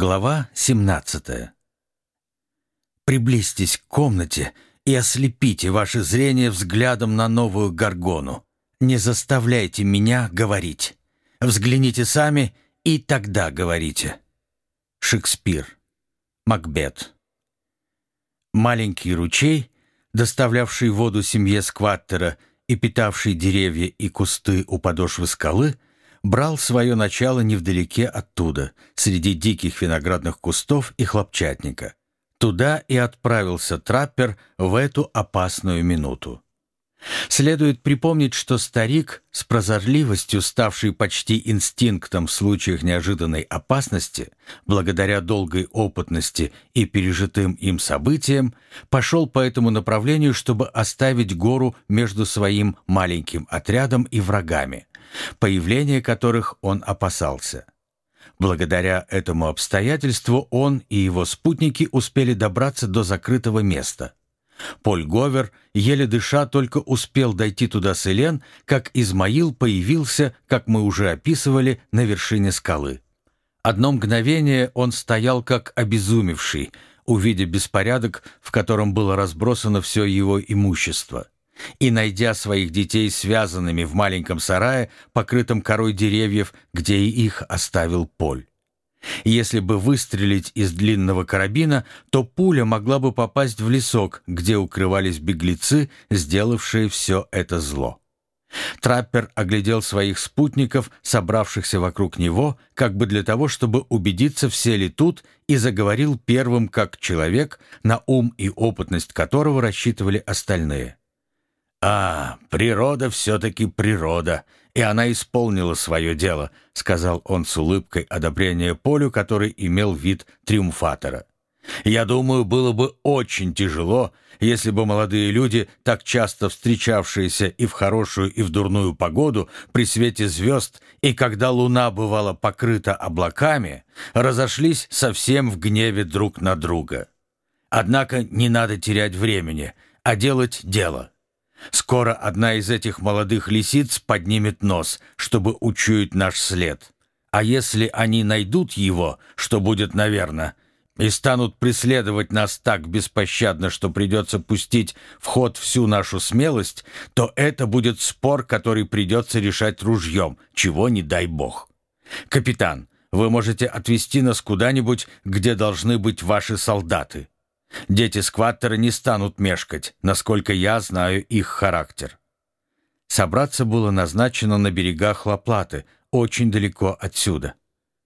Глава 17 Приблизьтесь к комнате и ослепите ваше зрение взглядом на новую горгону. Не заставляйте меня говорить. Взгляните сами, и тогда говорите. Шекспир. Макбет. Маленький ручей, доставлявший воду семье Скваттера и питавший деревья и кусты у подошвы скалы, брал свое начало невдалеке оттуда, среди диких виноградных кустов и хлопчатника. Туда и отправился траппер в эту опасную минуту. Следует припомнить, что старик, с прозорливостью ставший почти инстинктом в случаях неожиданной опасности, благодаря долгой опытности и пережитым им событиям, пошел по этому направлению, чтобы оставить гору между своим маленьким отрядом и врагами, появления которых он опасался. Благодаря этому обстоятельству он и его спутники успели добраться до закрытого места. Поль Говер, еле дыша, только успел дойти туда с Элен, как Измаил появился, как мы уже описывали, на вершине скалы. Одно мгновение он стоял как обезумевший, увидя беспорядок, в котором было разбросано все его имущество и, найдя своих детей связанными в маленьком сарае, покрытом корой деревьев, где и их оставил Поль. Если бы выстрелить из длинного карабина, то пуля могла бы попасть в лесок, где укрывались беглецы, сделавшие все это зло. Траппер оглядел своих спутников, собравшихся вокруг него, как бы для того, чтобы убедиться, все ли тут, и заговорил первым как человек, на ум и опытность которого рассчитывали остальные. «А, природа все-таки природа, и она исполнила свое дело», сказал он с улыбкой одобрения Полю, который имел вид триумфатора. «Я думаю, было бы очень тяжело, если бы молодые люди, так часто встречавшиеся и в хорошую, и в дурную погоду, при свете звезд, и когда луна бывала покрыта облаками, разошлись совсем в гневе друг на друга. Однако не надо терять времени, а делать дело». Скоро одна из этих молодых лисиц поднимет нос, чтобы учуять наш след. А если они найдут его, что будет, наверное, и станут преследовать нас так беспощадно, что придется пустить в ход всю нашу смелость, то это будет спор, который придется решать ружьем, чего не дай бог. Капитан, вы можете отвезти нас куда-нибудь, где должны быть ваши солдаты. Дети скваттера не станут мешкать, насколько я знаю их характер. Собраться было назначено на берегах Лаплаты, очень далеко отсюда.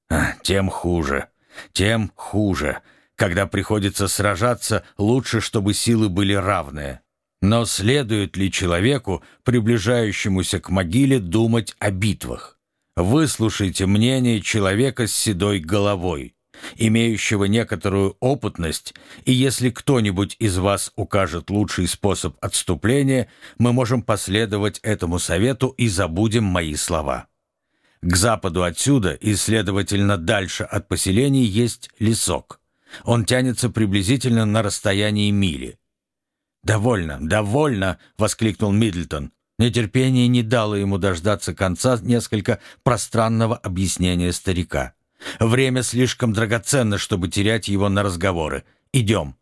А, тем хуже, тем хуже. Когда приходится сражаться, лучше, чтобы силы были равные. Но следует ли человеку, приближающемуся к могиле, думать о битвах? Выслушайте мнение человека с седой головой имеющего некоторую опытность, и если кто-нибудь из вас укажет лучший способ отступления, мы можем последовать этому совету и забудем мои слова. К западу отсюда и, следовательно, дальше от поселений есть лесок. Он тянется приблизительно на расстоянии мили. «Довольно, довольно!» — воскликнул Мидлтон. Нетерпение не дало ему дождаться конца несколько пространного объяснения старика. Время слишком драгоценно, чтобы терять его на разговоры. Идем».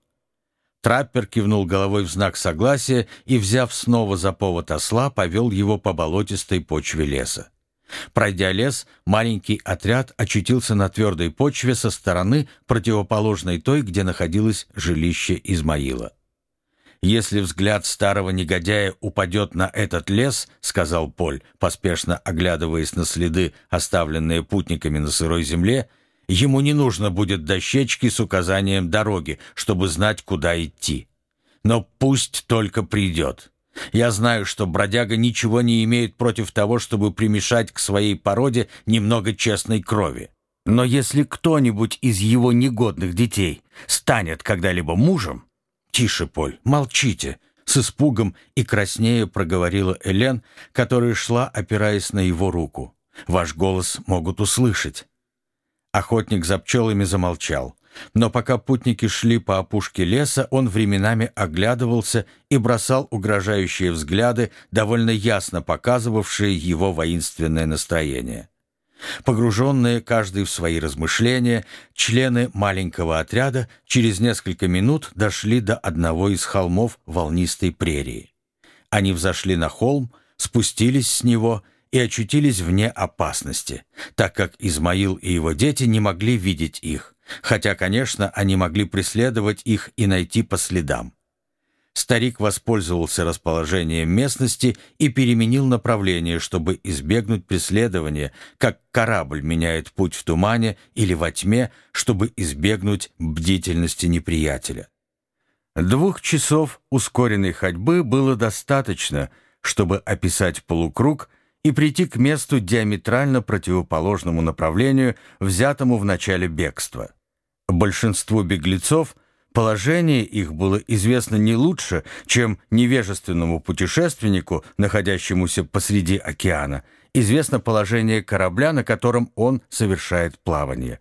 Траппер кивнул головой в знак согласия и, взяв снова за повод осла, повел его по болотистой почве леса. Пройдя лес, маленький отряд очутился на твердой почве со стороны, противоположной той, где находилось жилище Измаила. «Если взгляд старого негодяя упадет на этот лес, — сказал Поль, поспешно оглядываясь на следы, оставленные путниками на сырой земле, — ему не нужно будет дощечки с указанием дороги, чтобы знать, куда идти. Но пусть только придет. Я знаю, что бродяга ничего не имеет против того, чтобы примешать к своей породе немного честной крови. Но если кто-нибудь из его негодных детей станет когда-либо мужем, «Тише, Поль, молчите!» С испугом и краснея проговорила Элен, которая шла, опираясь на его руку. «Ваш голос могут услышать». Охотник за пчелами замолчал. Но пока путники шли по опушке леса, он временами оглядывался и бросал угрожающие взгляды, довольно ясно показывавшие его воинственное настроение. Погруженные каждый в свои размышления, члены маленького отряда через несколько минут дошли до одного из холмов волнистой прерии. Они взошли на холм, спустились с него и очутились вне опасности, так как Измаил и его дети не могли видеть их, хотя, конечно, они могли преследовать их и найти по следам. Старик воспользовался расположением местности и переменил направление, чтобы избегнуть преследования, как корабль меняет путь в тумане или во тьме, чтобы избегнуть бдительности неприятеля. Двух часов ускоренной ходьбы было достаточно, чтобы описать полукруг и прийти к месту диаметрально противоположному направлению, взятому в начале бегства. Большинству беглецов Положение их было известно не лучше, чем невежественному путешественнику, находящемуся посреди океана, известно положение корабля, на котором он совершает плавание.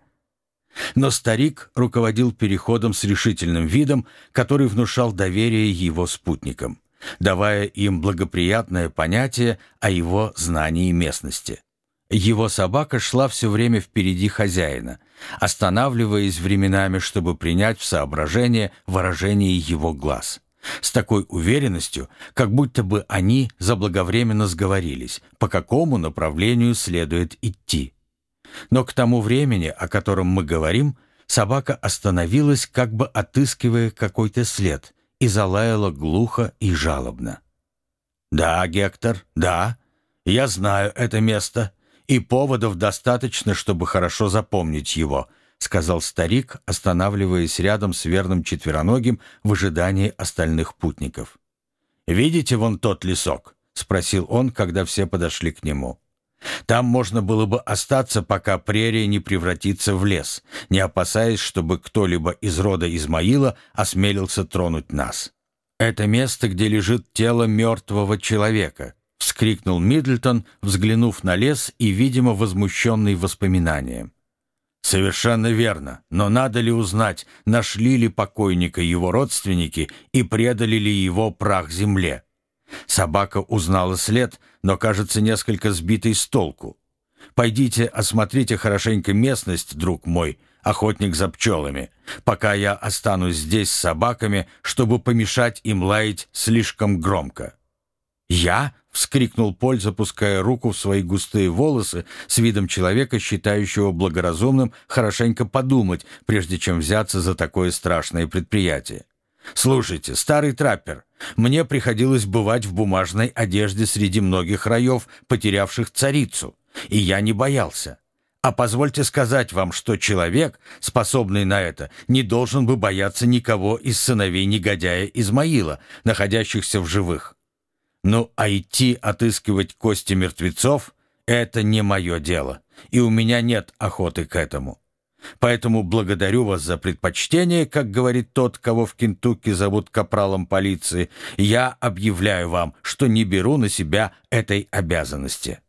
Но старик руководил переходом с решительным видом, который внушал доверие его спутникам, давая им благоприятное понятие о его знании местности. Его собака шла все время впереди хозяина, останавливаясь временами, чтобы принять в соображение выражение его глаз. С такой уверенностью, как будто бы они заблаговременно сговорились, по какому направлению следует идти. Но к тому времени, о котором мы говорим, собака остановилась, как бы отыскивая какой-то след, и залаяла глухо и жалобно. «Да, Гектор, да, я знаю это место», и поводов достаточно, чтобы хорошо запомнить его», — сказал старик, останавливаясь рядом с верным четвероногим в ожидании остальных путников. «Видите вон тот лесок?» — спросил он, когда все подошли к нему. «Там можно было бы остаться, пока прерия не превратится в лес, не опасаясь, чтобы кто-либо из рода Измаила осмелился тронуть нас. Это место, где лежит тело мертвого человека, — вскрикнул Мидлтон, взглянув на лес и, видимо, возмущенный воспоминанием. «Совершенно верно, но надо ли узнать, нашли ли покойника его родственники и предали ли его прах земле?» Собака узнала след, но, кажется, несколько сбитый с толку. «Пойдите, осмотрите хорошенько местность, друг мой, охотник за пчелами, пока я останусь здесь с собаками, чтобы помешать им лаять слишком громко». «Я?» — вскрикнул Поль, запуская руку в свои густые волосы с видом человека, считающего благоразумным хорошенько подумать, прежде чем взяться за такое страшное предприятие. «Слушайте, старый траппер, мне приходилось бывать в бумажной одежде среди многих раев, потерявших царицу, и я не боялся. А позвольте сказать вам, что человек, способный на это, не должен бы бояться никого из сыновей негодяя Измаила, находящихся в живых. Ну, а идти отыскивать кости мертвецов — это не мое дело, и у меня нет охоты к этому. Поэтому благодарю вас за предпочтение, как говорит тот, кого в Кентукки зовут капралом полиции. Я объявляю вам, что не беру на себя этой обязанности».